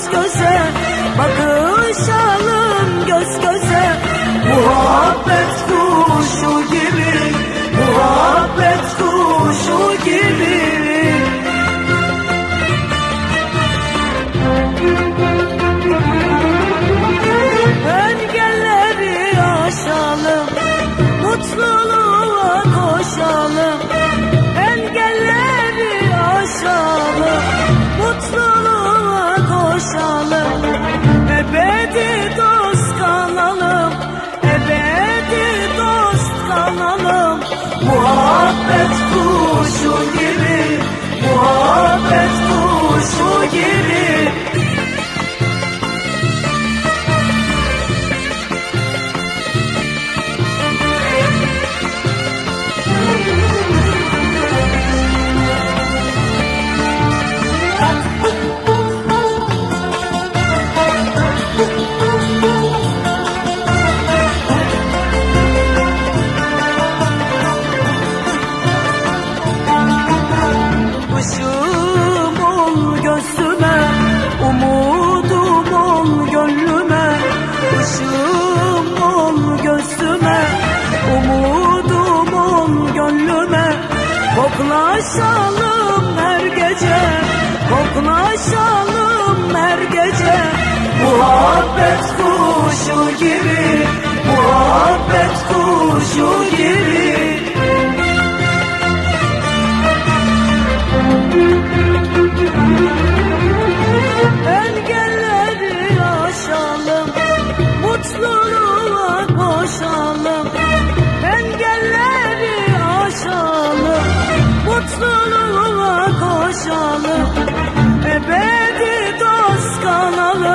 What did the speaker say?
göz göze Bakışalım kuşu gibi Muhabbet kuşu gibi koklaşalım her gece koklaşalım her gece. Muhabbet kuşu gibi muhabbet kuşu gibi. Engelleri aşalım mutluluğa koşalım. mutluluğa koşalım. Ebedi dost kalalım.